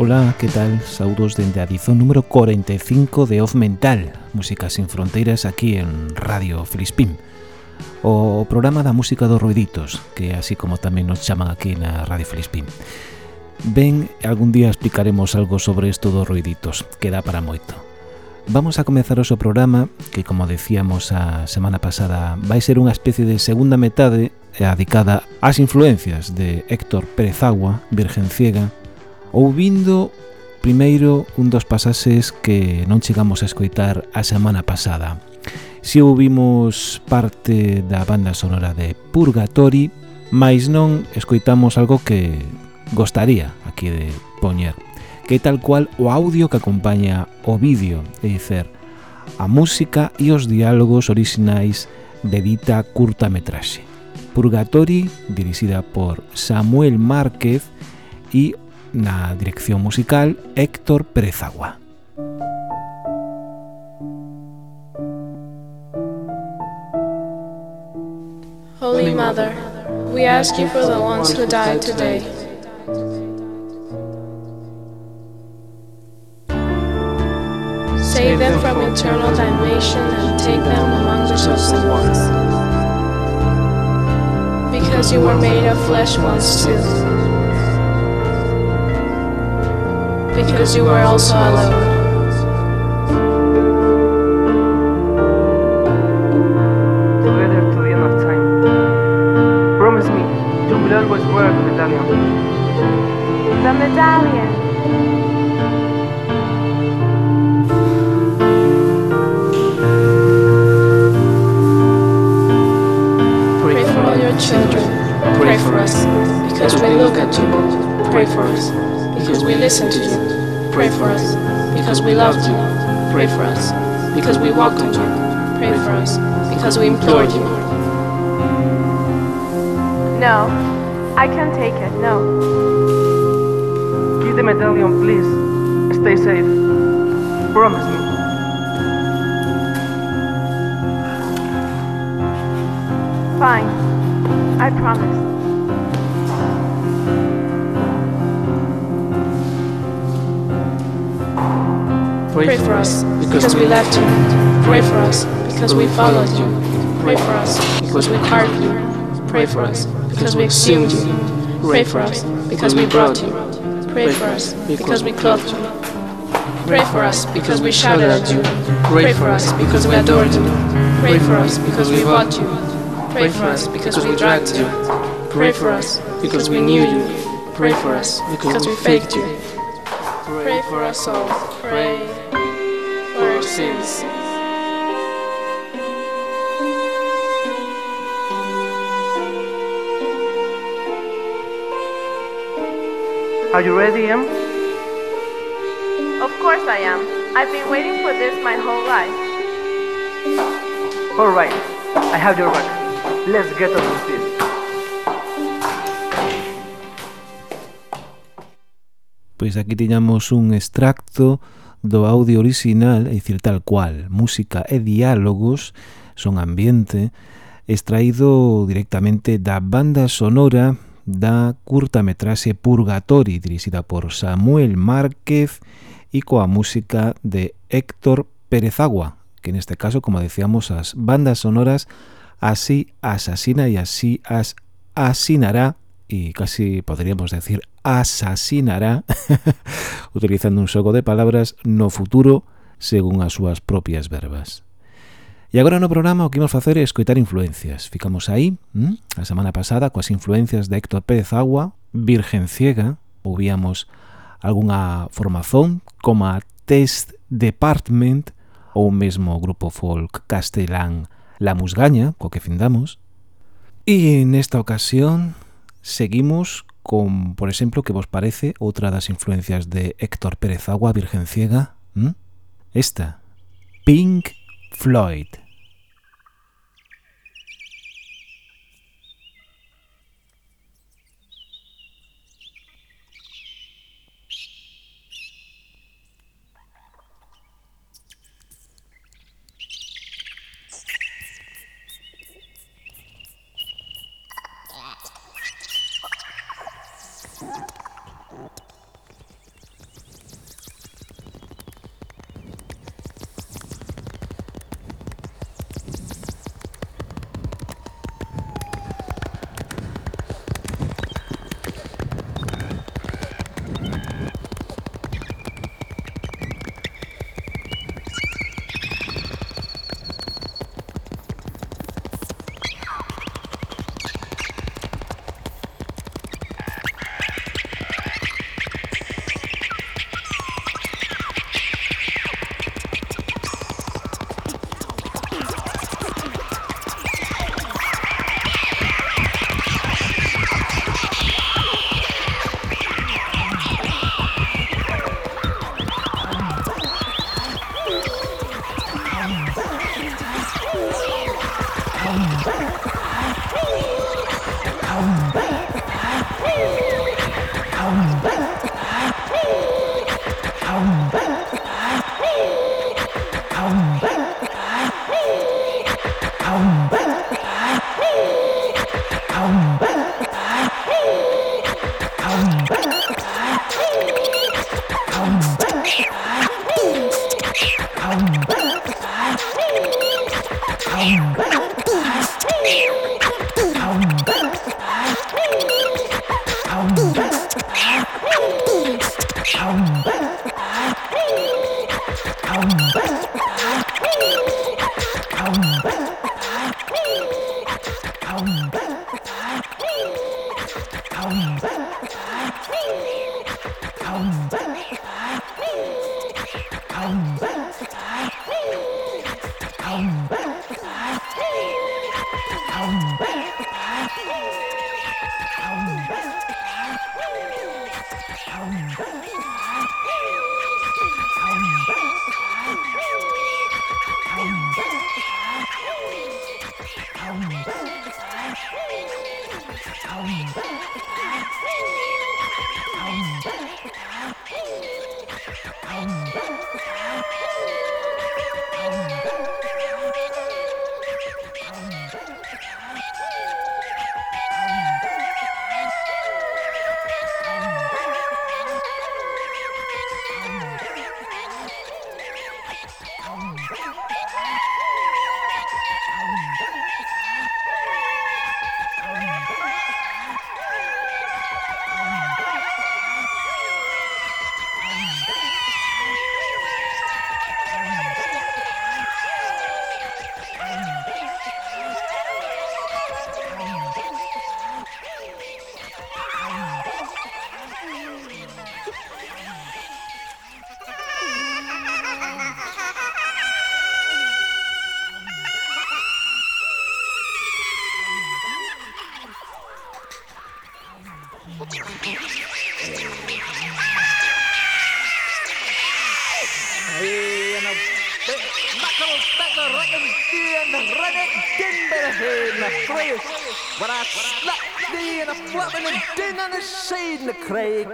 Ola, que tal? Saudos dende a dizón número 45 de Off Mental, Música sin Fronteiras aquí en Radio Filispín. O programa da música dos ruiditos, que así como tamén nos chaman aquí na Radio Filispín. Ben, algún día explicaremos algo sobre isto dos ruiditos, que dá para moito. Vamos a comezar o seu programa, que como decíamos a semana pasada, vai ser unha especie de segunda metade eh, adicada ás influencias de Héctor Pérez Agua, Virgen Ciega, ouvindo primeiro un dos pasaxes que non chegamos a escoitar a semana pasada. Si ouvimos parte da banda sonora de Purgatori, mais non escoitamos algo que gostaría aquí de poñer, que tal cual o audio que acompaña o vídeo, é dicer, a música e os diálogos orixinais de dita curta metraxe. Purgatori, dirixida por Samuel Márquez, e na dirección musical Héctor Perezagua. Holy Mother, we ask you for the ones who died today. Save them from eternal damnation and take them among the chosen ones. Because you were made of flesh once too. because you are also our Lord. Promise me, your the medallion. The medallion. Loved you. Pray for us, because we walked with you. Pray for us, because we implored you. No, I can't take it, no. Give the medallion, please. Stay safe. Promise me. Fine. I promise. Pray for us, because we left you. Pray for us, because we followed you. Pray for us, because we carved you. Pray for us, because we exhumed you. Pray for us, because we brought you. Pray for us, because we clothed you. Pray for us, because we shouted at you. Pray for us, because we adored you. Pray for us, because we bought you. Pray for us, because we dragged you. Pray for us, because we knew you. Pray for us, because we faked you. Pray for us all. Pray for. Are you ready, Em? Of course I am. I've been waiting for this my whole life. Alright, I have your back. Let's get on with this. Pois aquí tiñamos un extracto do audio original, é dicir, tal cual, música e diálogos, son ambiente, extraído directamente da banda sonora da curtametraxe Purgatori, dirixida por Samuel Márquez e coa música de Héctor Perezagua, que neste caso, como decíamos, as bandas sonoras así asasina e así as asinará e casi podríamos decir asasinará, utilizando un xogo de palabras, no futuro, según as súas propias verbas. E agora no programa o que imos facer é escoitar influencias. Ficamos aí, ¿m? a semana pasada, coas influencias de Héctor Pérez Agua, Virgen Ciega, ouvíamos algunha formazón, como a Test Department, ou mesmo o grupo folk castelán La Musgaña, co que findamos. E nesta ocasión seguimos con, por exemplo, que vos parece outra das influencias de Héctor Pérez Agua, Virgen Ciega, esta, Pink Floyd.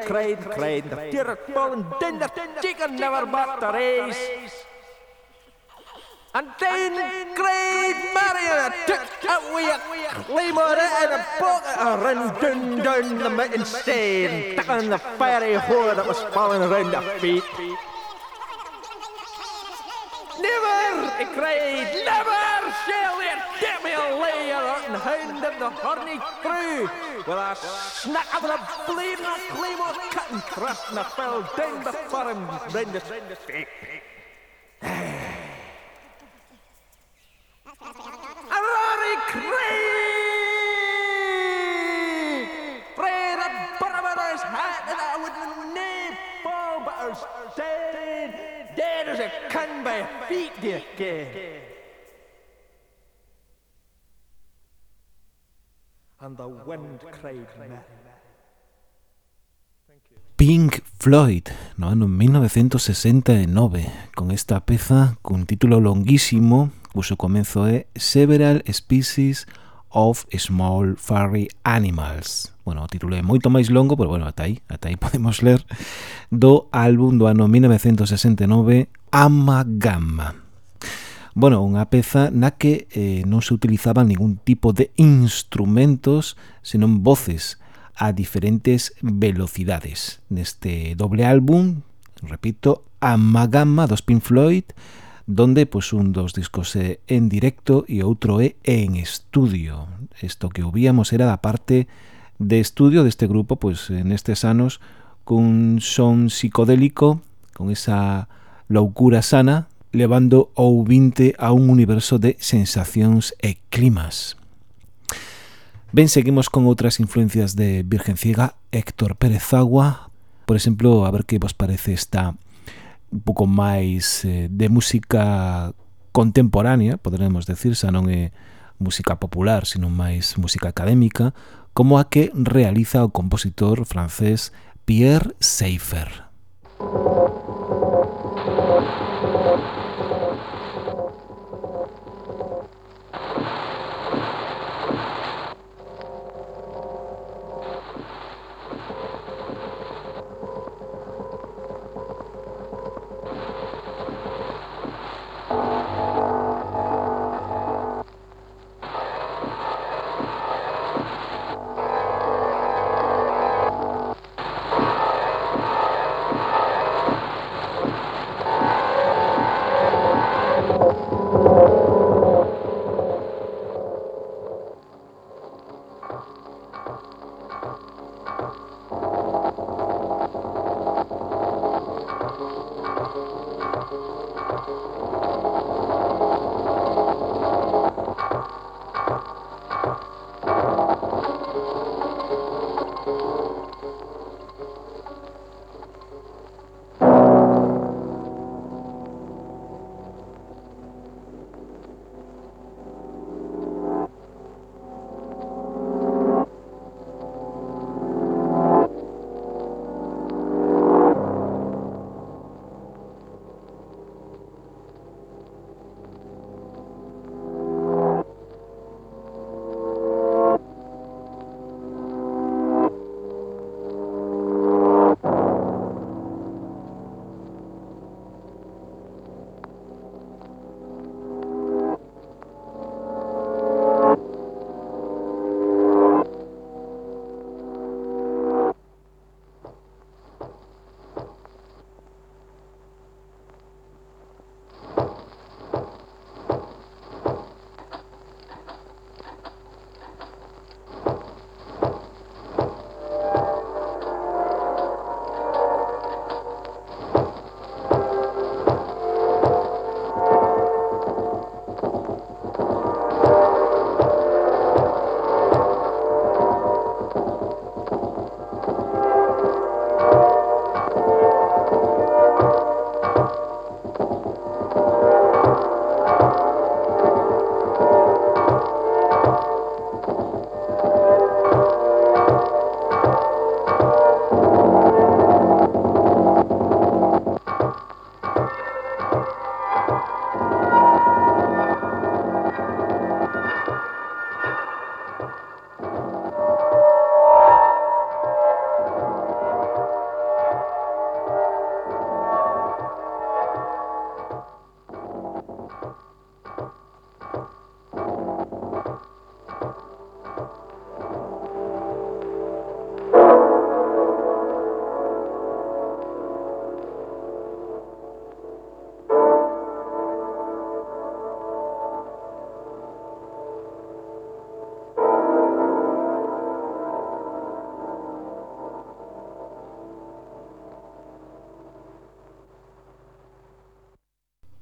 Cray, cray, cray. The fear falling din the chicken never bought the race. And then great Marion took away a claymore and a bucket and ran down, down the mountain stain, stuck the fiery whore that was falling around the feet. The horny crew. With a snack of the bleeding claymore cut and thrust and I fell down before him round the stake. A roaring cry! Pray the his hat that I would name fall, but was dead, dead as a can by feet, dear kid. and the wind cried Pink Floyd, no? Ano 1969, con esta peza cun título longuísimo, cuso comenzo é Several Species of Small Furry Animals. Bueno, o título é moito máis longo, pero bueno, ata aí, ata aí podemos ler, do álbum do ano 1969, Ama Bueno, unha peza na que eh, non se utilizaban ningún tipo de instrumentos, senón voces a diferentes velocidades. Neste doble álbum, repito, Amagama dos Pink Floyd, donde pois un dos discos é en directo e outro é eh, en estudio. Isto que ouvíamos era da parte de estudio deste grupo, pois nestes anos cun son psicodélico, con esa loucura sana levando o ouvinte a un universo de sensacións e climas. Ben, seguimos con outras influencias de Virgen Ciega, Héctor Pérez Agua, por exemplo, a ver que vos parece esta un pouco máis eh, de música contemporánea, poderemos decir, xa non é música popular, sino máis música académica, como a que realiza o compositor francés Pierre Seifer.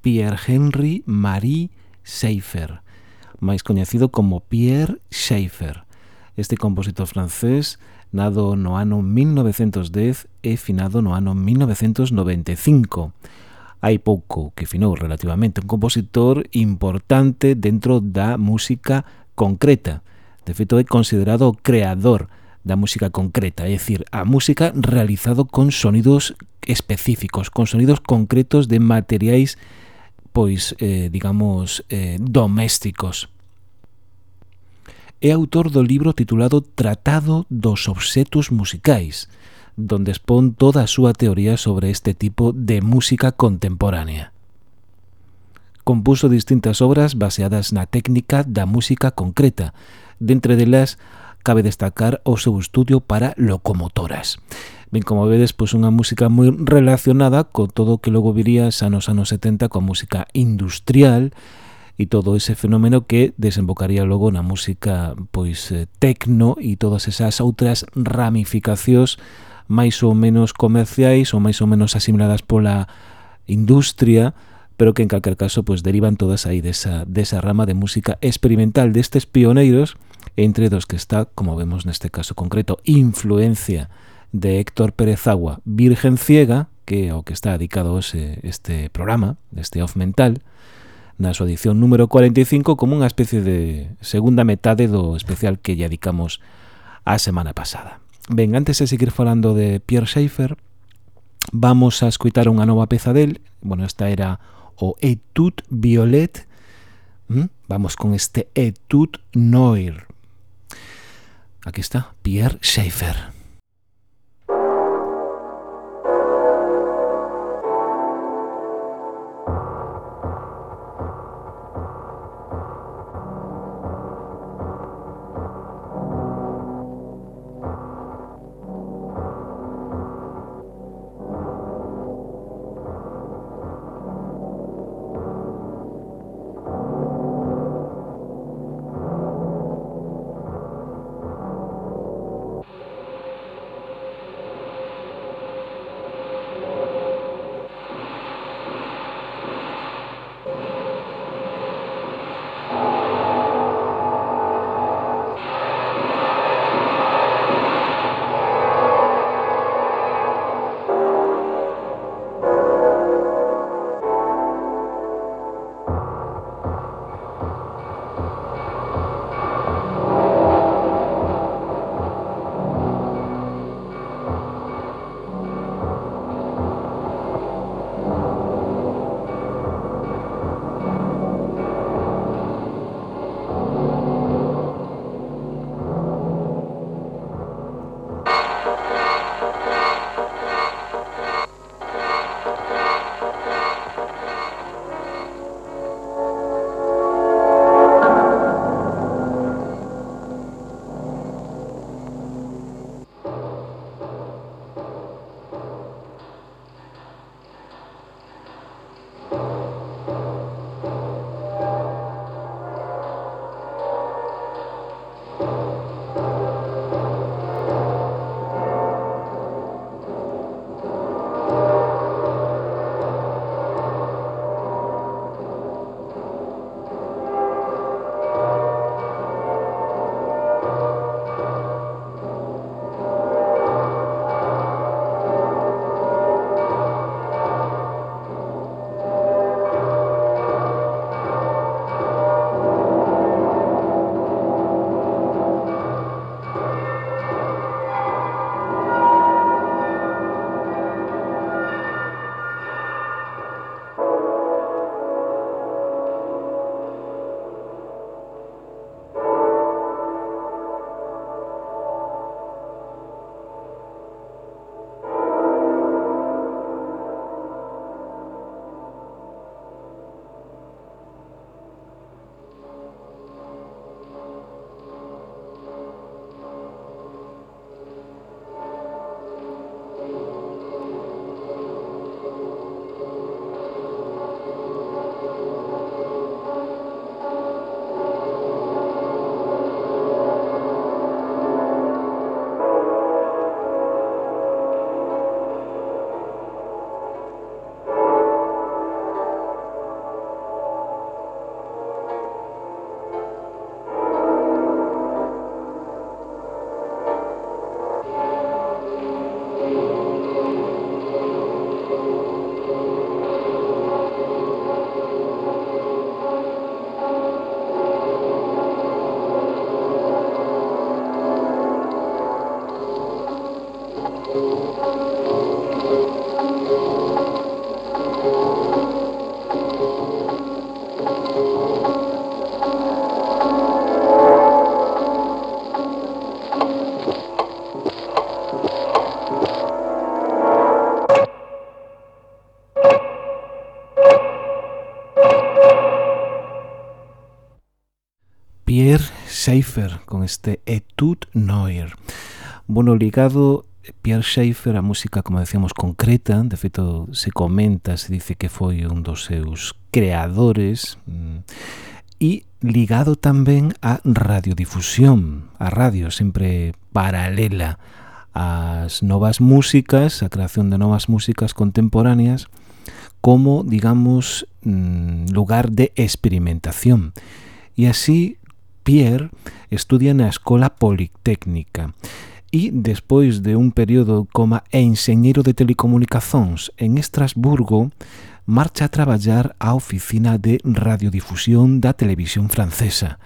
Pierre Henry Marie Schaeffer, máis coñecido como Pierre Schaeffer. Este compositor francés nado no ano 1910 e finado no ano 1995. Hai pouco que finou relativamente un compositor importante dentro da música concreta. De feito, é considerado o creador da música concreta, é dicir, a música realizado con sonidos específicos, con sonidos concretos de materiais pois, eh, digamos, eh, domésticos. É autor do libro titulado Tratado dos Obxetos Musicais, donde expón toda a súa teoría sobre este tipo de música contemporánea compuso distintas obras baseadas na técnica da música concreta. Dentre delas, cabe destacar o seu estudio para locomotoras. Ben, como vedes, pois unha música moi relacionada co todo o que logo viría xa nos anos 70 coa música industrial e todo ese fenómeno que desembocaría logo na música pois eh, tecno e todas esas outras ramificacións máis ou menos comerciais ou máis ou menos asimiladas pola industria, pero que en calquer caso pues, derivan todas aí desa, desa rama de música experimental destes pioneiros, entre dos que está, como vemos neste caso concreto, influencia. De Héctor Pérez Agua, Virgen Ciega, que é o que está dedicado ese, este programa, este off mental, na súa edición número 45 como unha especie de segunda metade do especial que lle dedicamos a semana pasada. Ben, antes de seguir falando de Pierre Schaeffer, vamos a escutar unha nova peza del. Bueno, esta era o Etude Violet. ¿Mm? Vamos con este Etude Noir. Aquí está, Pierre Schaeffer. este E noir. Bueno, ligado Pierre Schaeffer, a música, como decíamos, concreta, de feito se comenta, se dice que foi un dos seus creadores, mm, e ligado tamén a radiodifusión, a radio sempre paralela ás novas músicas, a creación de novas músicas contemporáneas, como, digamos, mm, lugar de experimentación. E así Pierre estudia na Escola Politécnica e, despois de un período como enxeñeiro de telecomunicacións en Estrasburgo, marcha a traballar á Oficina de Radiodifusión da Televisión Francesa,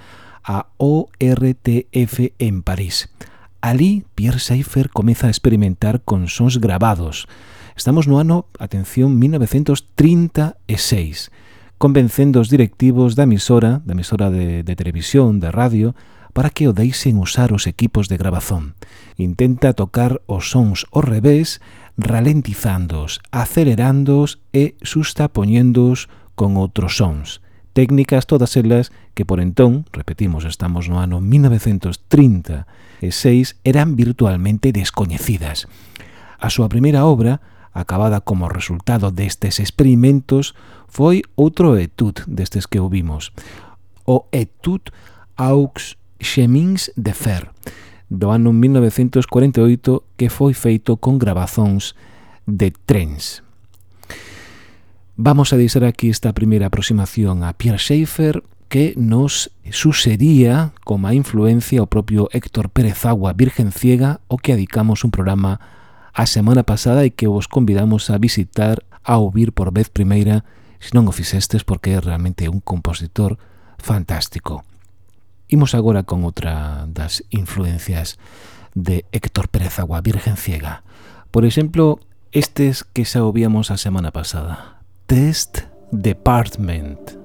a ORTF en París. Alí, Pierre Seifer comeza a experimentar con sons grabados. Estamos no ano, atención, 1936 convencendo os directivos da emisora, da emisora de, de televisión, de radio, para que o deixen usar os equipos de grabazón. Intenta tocar os sons ao revés, ralentizándoos, acelerándoos e sustapoñéndoos con outros sons. Técnicas todas elas que por entón, repetimos, estamos no ano 1936, eran virtualmente descoñecidas. A súa primeira obra acabada como resultado destes experimentos foi outro etude destes que ouvimos, o etude aux chemins de fer do ano 1948 que foi feito con grabazóns de trens. Vamos a deixar aquí esta primeira aproximación a Pierre Schaeffer que nos suxería como a influencia o propio Héctor Pérez Agua Virgen Ciega o que adicamos un programa a semana pasada e que vos convidamos a visitar a ouvir por vez primeira se non o fixestes porque é realmente un compositor fantástico. Imos agora con outra das influencias de Héctor Pérez Agua, Virgen Ciega. Por exemplo, estes que xa ouvíamos a semana pasada. Test Department.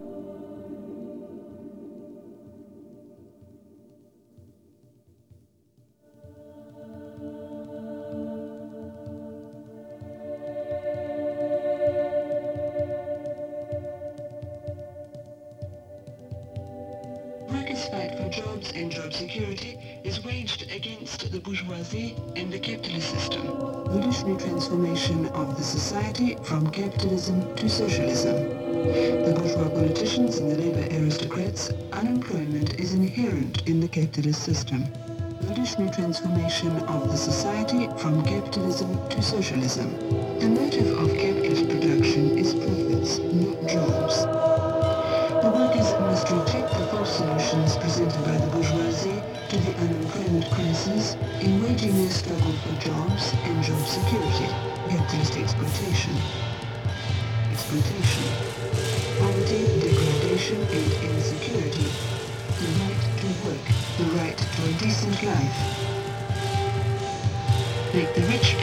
Bourgeoisie and the capitalist system. Revolutionary transformation of the society from capitalism to socialism. The bourgeois politicians and the labor aristocrats, unemployment is inherent in the capitalist system. Revolutionary transformation of the society from capitalism to socialism. The motive of capitalist production is profits, not jobs. The workers must reject the false solutions presented by the the crisis in waging their struggle for jobs and job security, capitalist exploitation. Exploitation. Poverty, degradation and insecurity. The right to work, the right to a decent life. Make the rich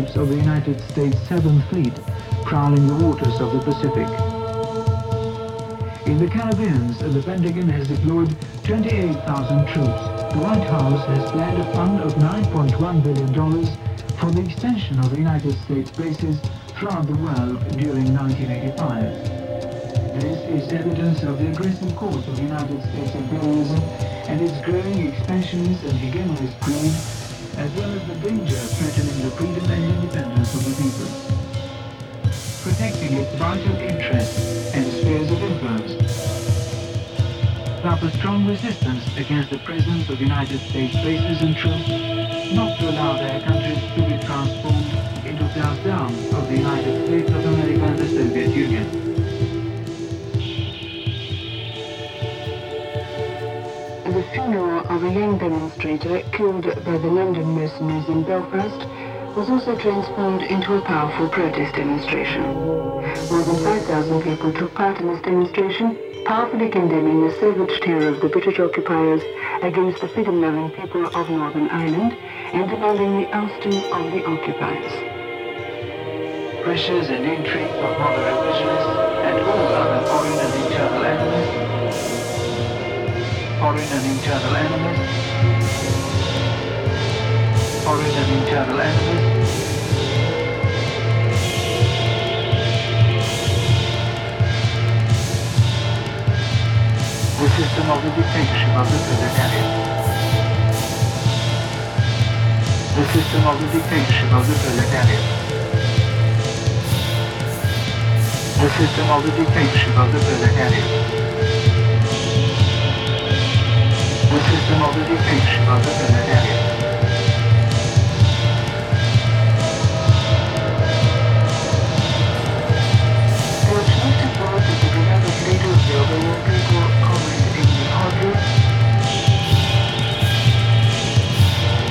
of the United States Seventh Fleet prowling the waters of the Pacific. In the Caribbean, the Pentagon has deployed 28,000 troops. The White House has planned a fund of $9.1 billion for the extension of the United States bases throughout the world during 1985. This is evidence of the aggressive course of United States imperialism and its growing expansionist and hegemonist greed, the danger threatening the freedom and independence of the people. Protecting its vital interests and spheres of influence. Without a strong resistance against the presence of United States bases and troops, not to allow their countries to be transformed into down of the United States of America and the Soviet Union. The funeral of a young demonstrator killed by the London mercenaries in Belfast was also transformed into a powerful protest demonstration. More than 5,000 people took part in this demonstration, powerfully condemning the savage terror of the British occupiers against the freedom-loving people of Northern Ireland and demanding the ousting of the occupiers. Pressures and intrigues of moderate revisionists and all foreign and internal enemies, foreign and internal enemies, the system of the dictatorship of the proletariat. The system of the dictatorship of the proletariat. The system of the dictatorship of the proletariat. This is the model of the planetarium. There was no support the beginning of building people commented in the audio.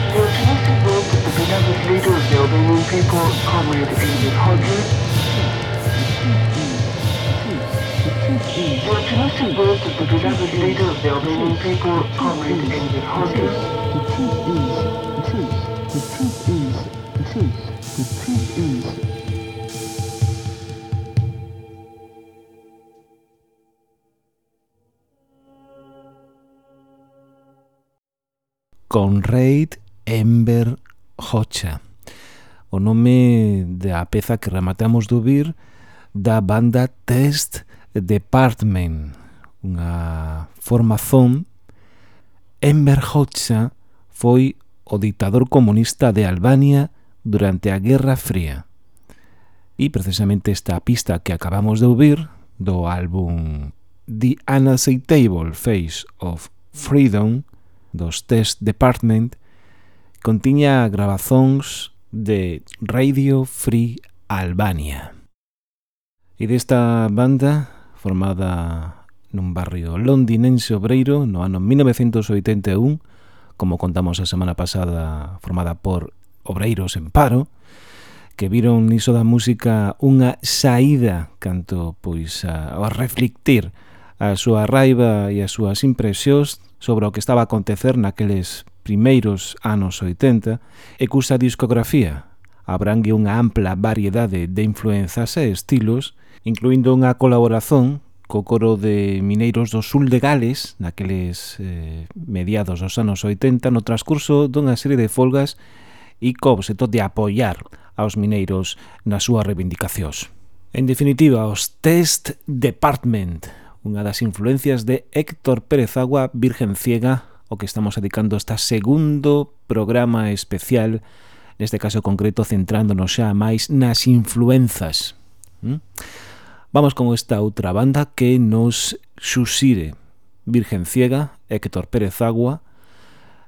There was no support the beginning of building people commented in the audio. It's possible that the beloved leader of the people, Comrade the truth is, the truth, the truth is, the truth, the truth is. Conrad o nome da peza que rematamos de ouvir da banda Test Department, unha formazón, Enver Hoxha foi o dictador comunista de Albania durante a Guerra Fría. E precisamente esta pista que acabamos de ouvir do álbum The Unacceptable Face of Freedom dos Test Department contiña grabazóns de Radio Free Albania. E desta banda formada nun barrio londinense obreiro no ano 1981, como contamos a semana pasada, formada por obreiros en paro, que viron niso da música unha saída canto pois a, a reflectir a súa raiva e as súas impresións sobre o que estaba a acontecer naqueles primeiros anos 80 e cusa discografía abrangue unha ampla variedade de influenzas e estilos incluindo unha colaboración co coro de mineiros do sul de Gales, naqueles eh, mediados dos anos 80, no transcurso dunha serie de folgas e co obxeto de apoiar aos mineiros nas súas reivindicacións. En definitiva, os Test Department, unha das influencias de Héctor Pérez Agua, Virgen Ciega, o que estamos dedicando esta segundo programa especial, neste caso concreto centrándonos xa máis nas influenzas. ¿Mm? Vamos con esta outra banda que nos xuxire Virgen Ciega, Héctor Pérez Agua.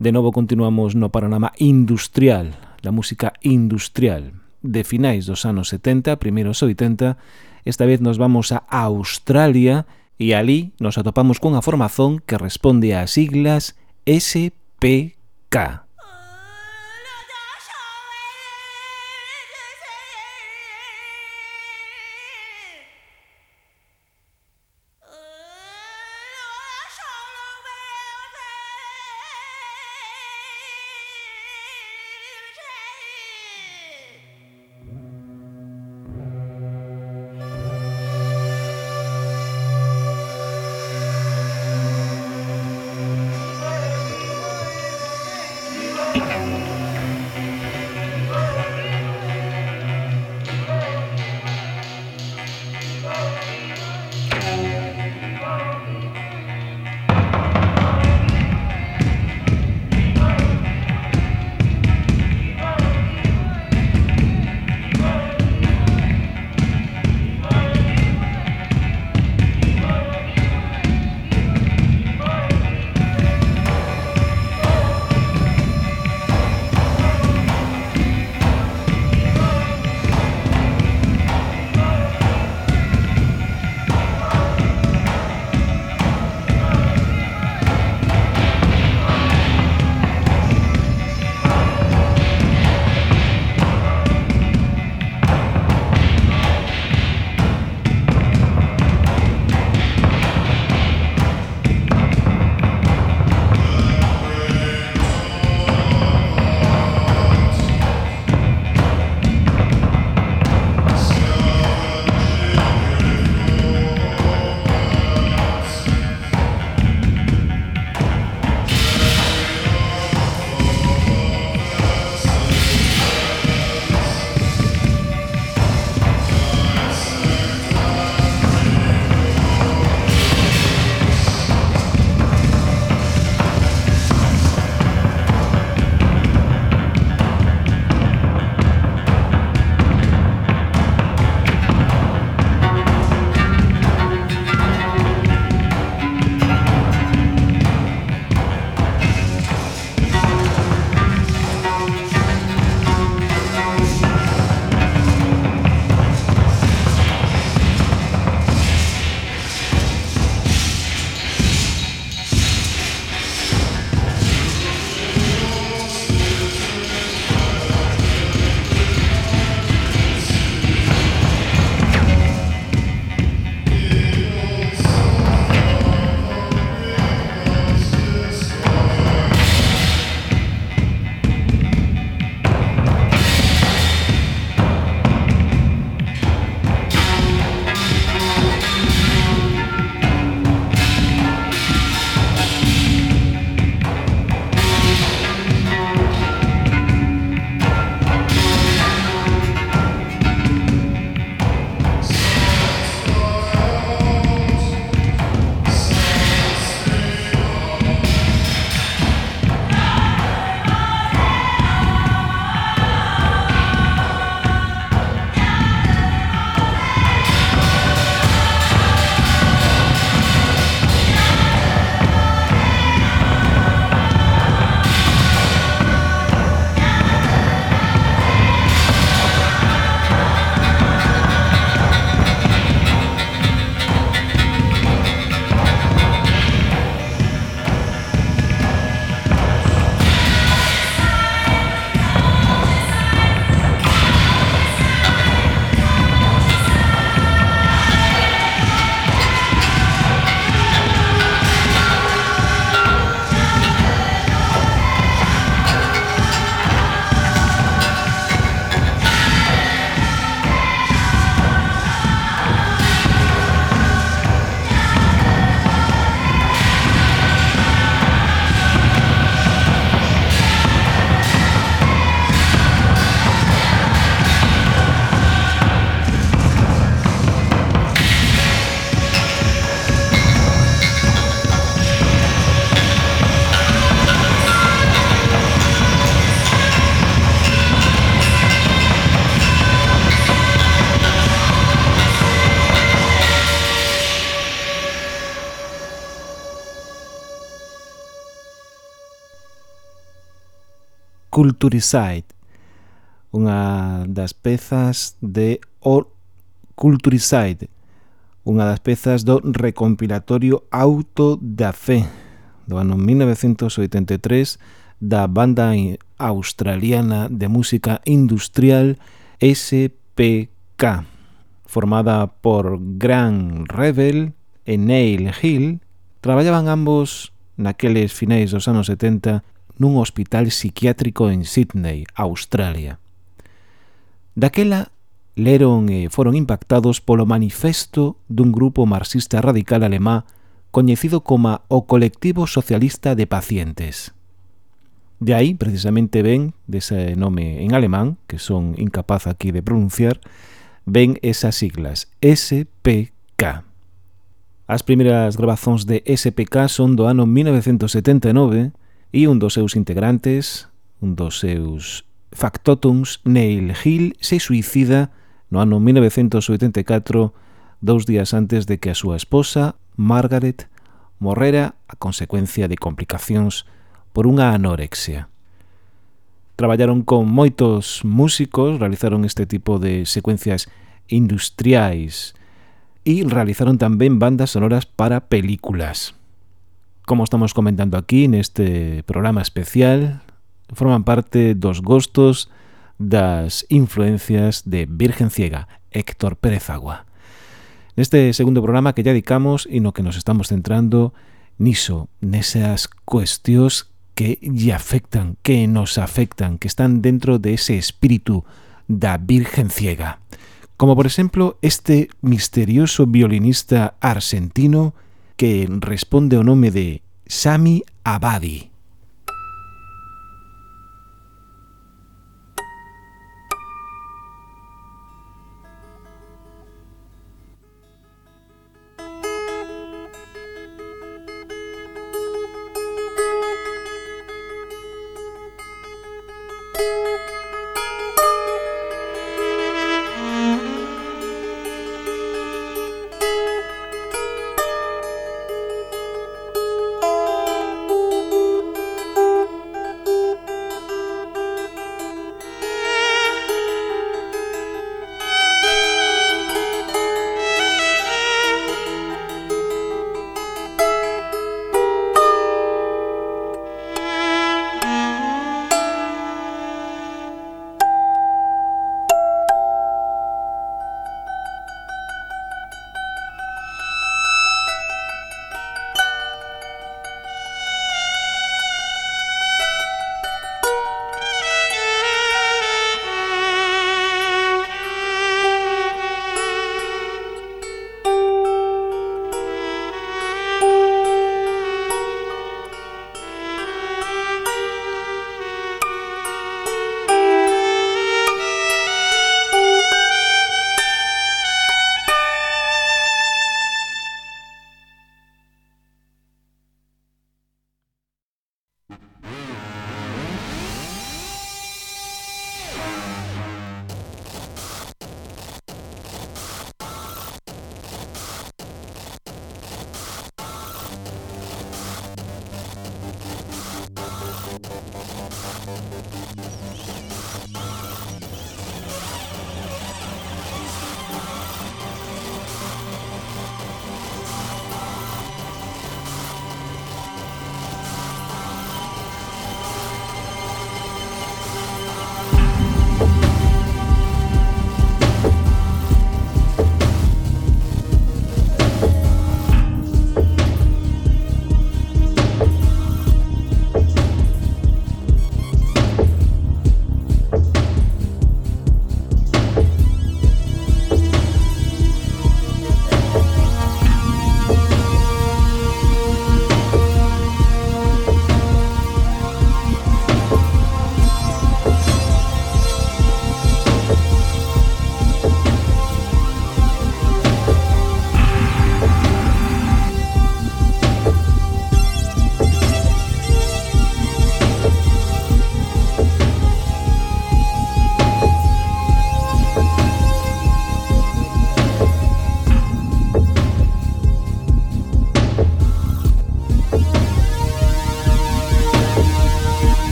De novo continuamos no panorama industrial, da música industrial de finais dos anos 70, primeiros 80. Esta vez nos vamos a Australia e ali nos atopamos cunha formazón que responde ás siglas SPK. Culturicide, unha das pezas de O Culturicide, unha das pezas do recompilatorio Auto da Fe, do ano 1983, da banda australiana de música industrial SPK, formada por Grant Revel e Neil Hill, traballaban ambos naqueles finais dos anos 70 nun hospital psiquiátrico en Sydney, Australia. Daquela leron e foron impactados polo manifesto dun grupo marxista radical alemá coñecido como o Colectivo Socialista de Pacientes. De aí, precisamente, ven, dese nome en alemán, que son incapaz aquí de pronunciar, ven esas siglas, SPK. As primeiras grabazóns de SPK son do ano 1979 e un dos seus integrantes, un dos seus factotums, Neil Hill, se suicida no ano 1984, dous días antes de que a súa esposa, Margaret, morrera a consecuencia de complicacións por unha anorexia. Traballaron con moitos músicos, realizaron este tipo de secuencias industriais e realizaron tamén bandas sonoras para películas como estamos comentando aquí neste programa especial, forman parte dos gostos das influencias de Virgen Ciega, Héctor Pérez Agua. Neste segundo programa que ya dedicamos e no que nos estamos centrando niso, nesas cuestións que lle afectan, que nos afectan, que están dentro de ese espíritu da Virgen Ciega. Como por exemplo este misterioso violinista argentino que responde ao nome de Sami Abadi.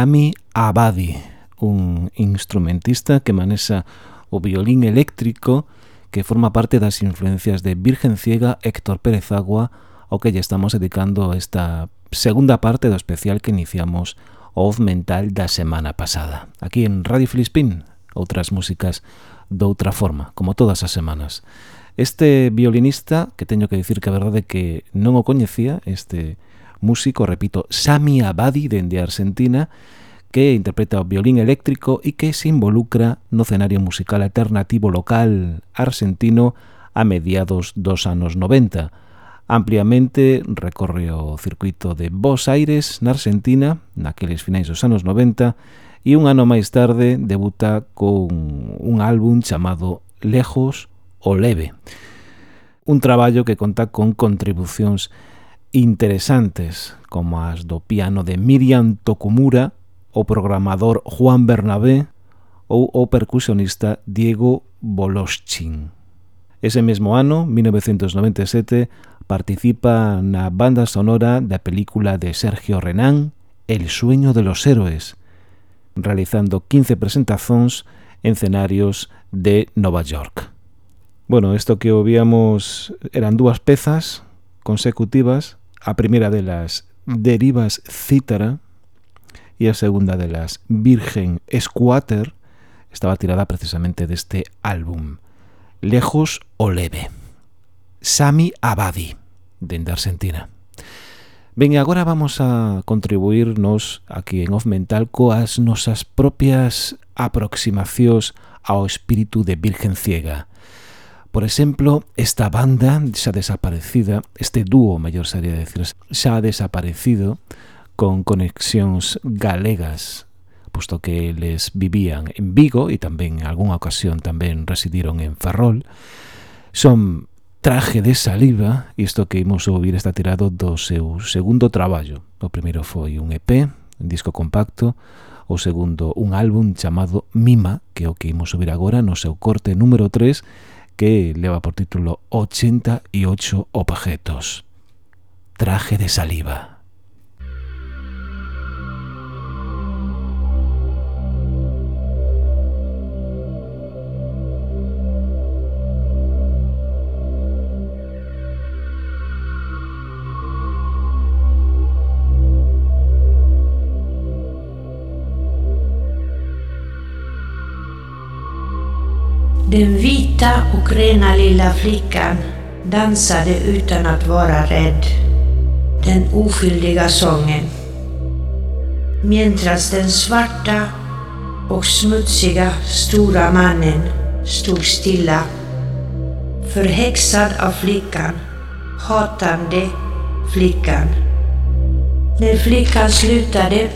Sami Abadi, un instrumentista que manexa o violín eléctrico que forma parte das influencias de Virgen Ciega, Héctor Pérez Agua, ao que lle estamos dedicando esta segunda parte do especial que iniciamos Off Mental da semana pasada. Aquí en Radio Filispín, outras músicas doutra forma, como todas as semanas. Este violinista, que teño que dicir que a verdade que non o coñecía, este músico, repito, Sami Abadi, dende Argentina, que interpreta o violín eléctrico e que se involucra no cenario musical alternativo local argentino a mediados dos anos 90. Ampliamente recorre o circuito de Bos Aires, na Argentina, naqueles finais dos anos 90, e un ano máis tarde debuta con un álbum chamado Lejos o Leve un traballo que conta con contribucións interesantes, como as do piano de Miriam Tokumura, o programador Juan Bernabé ou o percusionista Diego Boloschin. Ese mesmo ano, 1997, participa na banda sonora da película de Sergio Renán, El sueño de los héroes, realizando 15 presentazóns en cenarios de Nova York. Bueno, isto que ouvíamos eran dúas pezas consecutivas a primeira delas Derivas Cítara e a segunda delas Virgen Squatter estaba tirada precisamente deste álbum Lejos o Leve. Sami Abadi dende Argentina. Ben, agora vamos a contribuirnos aquí en Off Mental coas nosas propias aproximacións ao espírito de Virgen Ciega. Por exemplo, esta banda xa desaparecida, este dúo, mellor sería decir, xa desaparecido con conexións galegas, posto que les vivían en Vigo e tamén en algunha ocasión tamén residiron en Ferrol, son traje de saliva, isto que imos ouvir está tirado do seu segundo traballo. O primeiro foi un EP, un disco compacto, o segundo un álbum chamado Mima, que é o que imos ouvir agora no seu corte número 3, que leva por título 88 objetos. Traje de saliva. Den vita och rena lilla flickan dansade utan att vara rädd. Den oskyldiga sången. Medan den svarta och smutsiga stora mannen stod stilla. Förhäxad av flickan, hatande flickan. När flickan slutade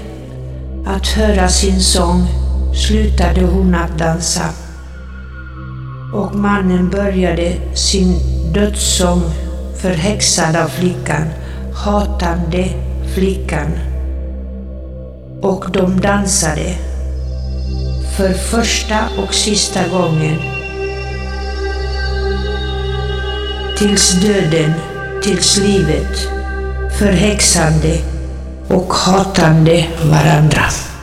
att höra sin sång slutade hon att dansa och mannen började sin dödssång förhäxad av flickan, hatande flickan. Och de dansade för första och sista gången tills döden, tills livet, förhäxande och hatande varandra.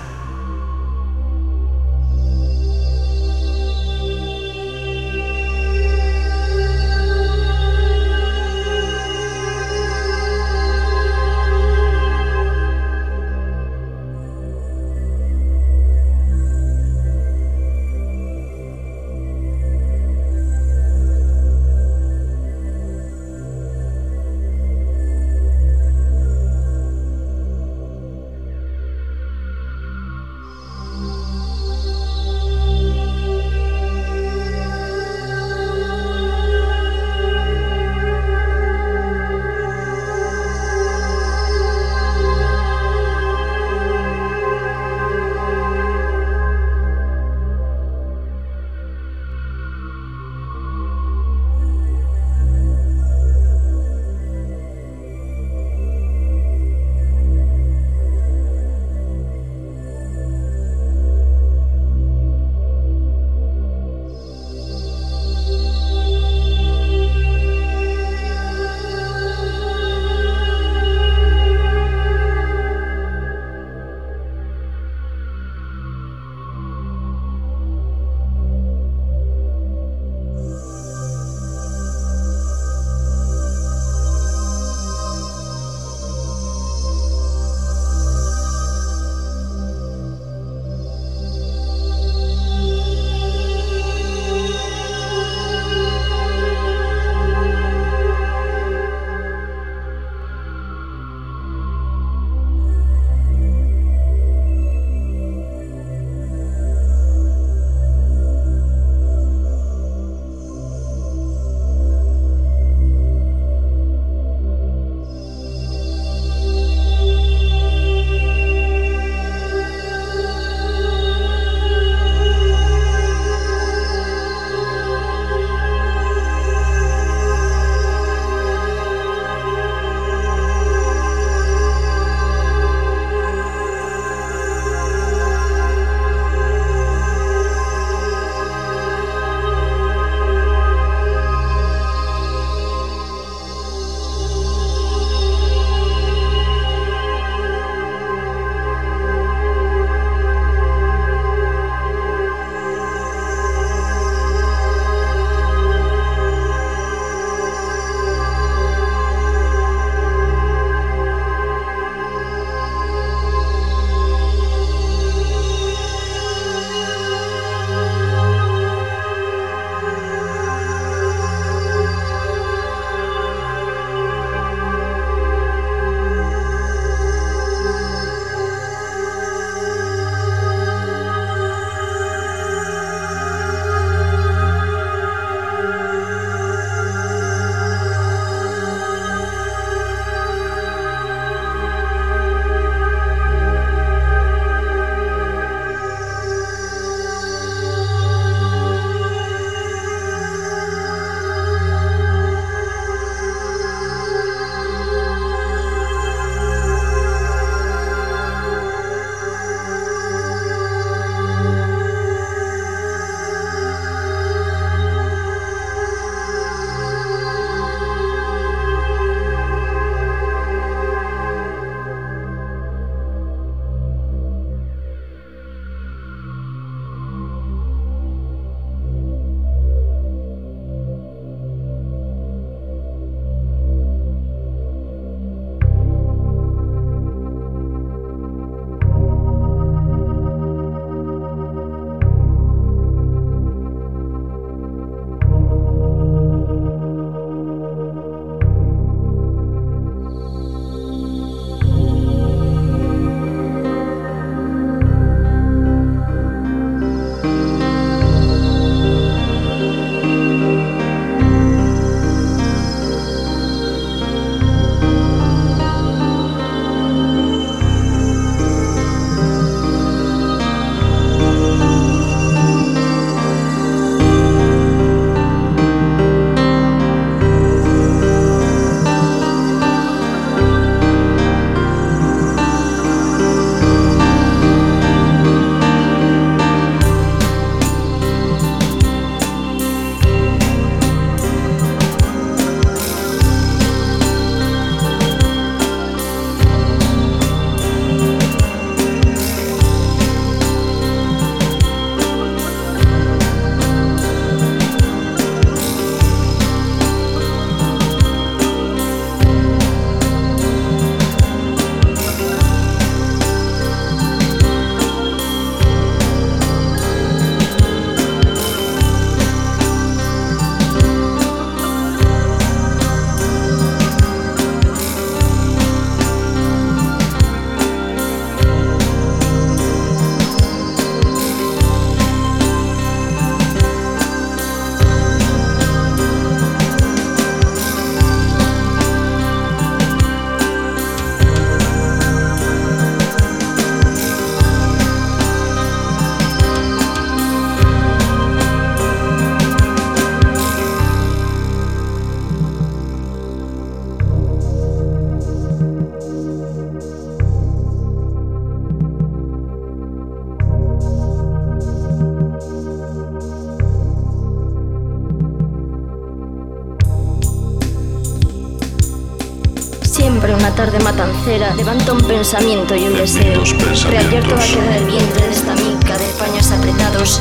Levanta un pensamiento y un deseo. Reabierto va a quedar el vientre de esta mica de paños apretados.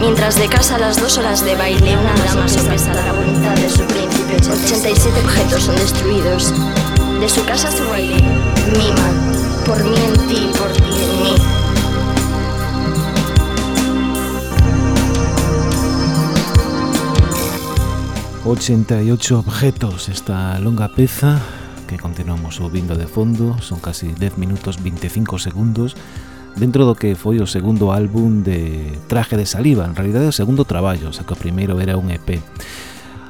Mientras de casa a las dos horas de baile, una dama sobresale la voluntad de su príncipe. 87 objetos son destruidos. De su casa a su baile, miman. Por mí en ti, por ti en mí. 88 objetos esta longa peza continuamos subindo de fondo, son casi 10 minutos 25 segundos dentro do que foi o segundo álbum de Traje de Saliva, en realidade o segundo traballo, xa que o primeiro era un EP.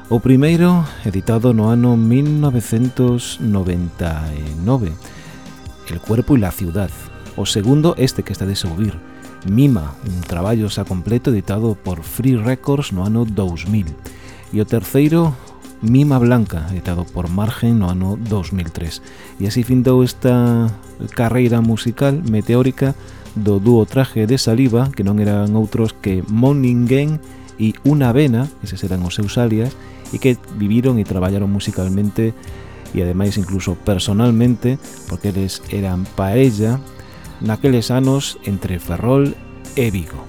O primeiro editado no ano 1999, El cuerpo y la ciudad. O segundo, este que está de subir, Mima, un traballo xa completo editado por Free Records no ano 2000. E o terceiro, Mima Blanca, editado por Margen no ano 2003. E así findou esta carreira musical meteórica do dúo traje de saliva, que non eran outros que Moningen e Una Vena, eses eran os seus alias, e que viviron e traballaron musicalmente e ademais incluso personalmente, porque eles eran paella naqueles anos entre Ferrol e Vigo.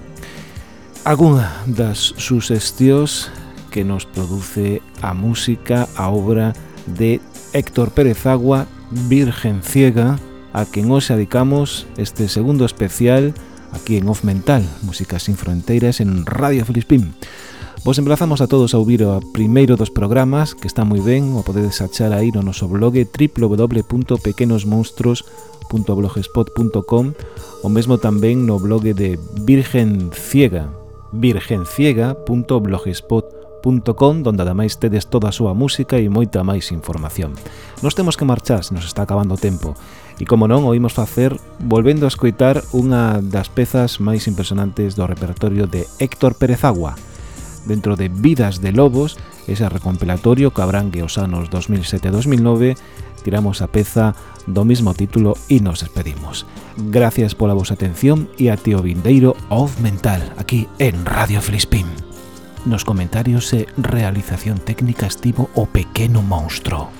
Alguna das sus estios que nos produce a música, a obra de Héctor Pérez Agua, Virgen Ciega, a quen hoxe dedicamos este segundo especial aquí en Off Mental, Música sin Fronteiras en Radio Filispín. Vos emplazamos a todos a ouvir o primeiro dos programas, que está moi ben, o podedes achar aí no noso blog www.pequenosmonstros.blogspot.com o mesmo tamén no blog de Virgen Ciega, virgenciega.blogspot.com www.radiomaria.com donde ademais tedes toda a súa música e moita máis información. Nos temos que marchar, nos está acabando o tempo. E como non, oímos facer volvendo a escoitar unha das pezas máis impresionantes do repertorio de Héctor Pérez Agua, dentro de Vidas de Lobos, ese recompilatorio que abrangue os anos 2007-2009, tiramos a peza do mismo título e nos despedimos. Gracias pola vosa atención e a Tío o vindeiro Off Mental, aquí en Radio Flispín. Nos comentarios e realización técnica estivo o pequeno monstro.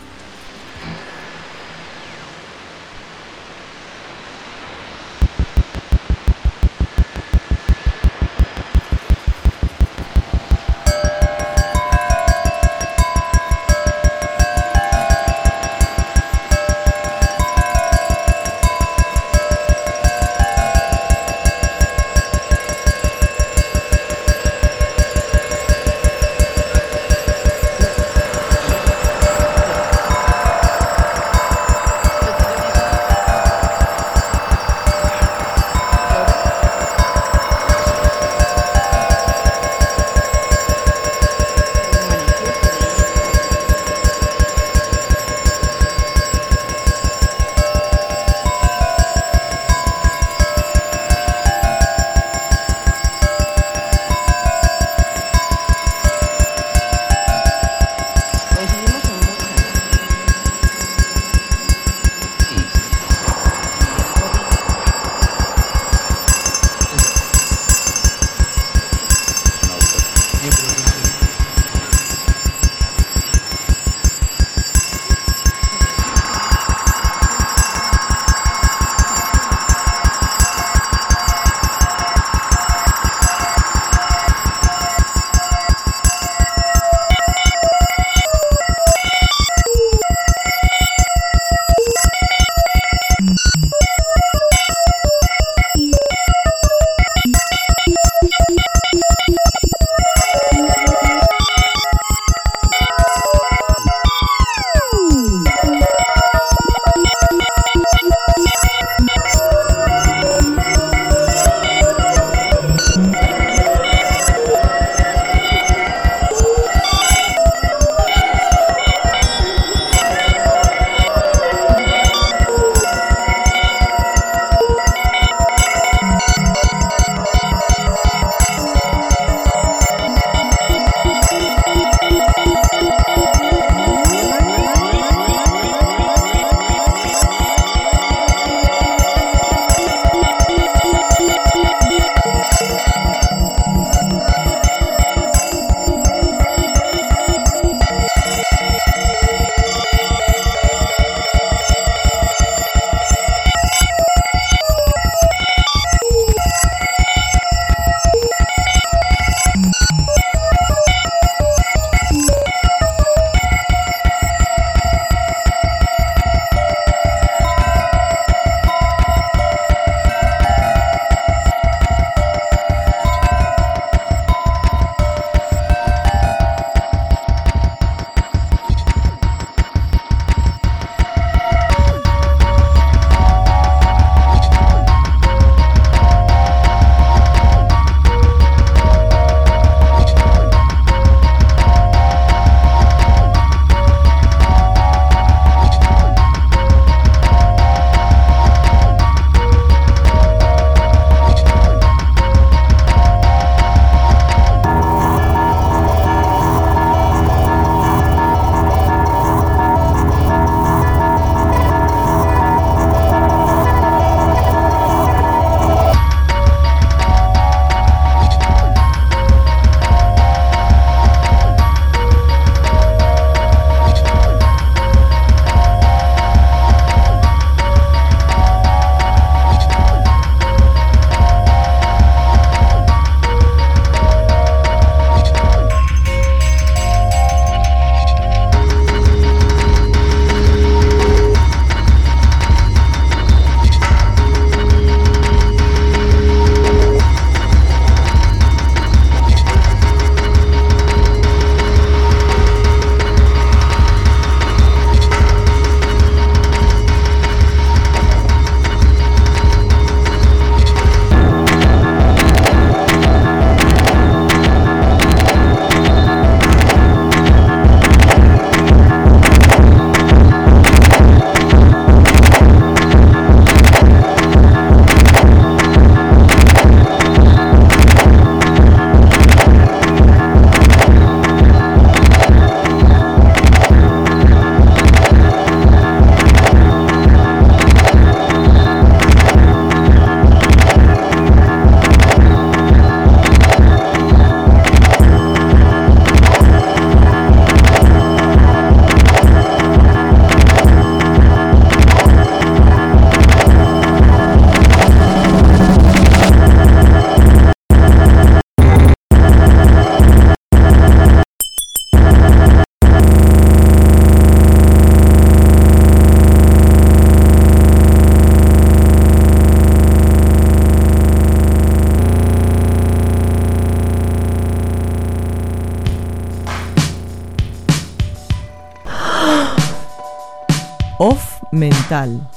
digital.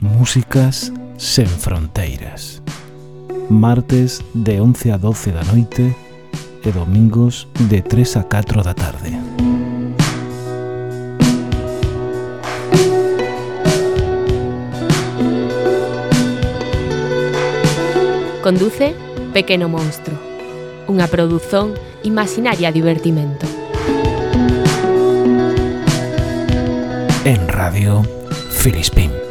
Músicas sen fronteiras. Martes de 11 a 12 da noite e domingos de 3 a 4 da tarde. Conduce Pequeno Monstro, unha produción imaginaria divertimento. Radio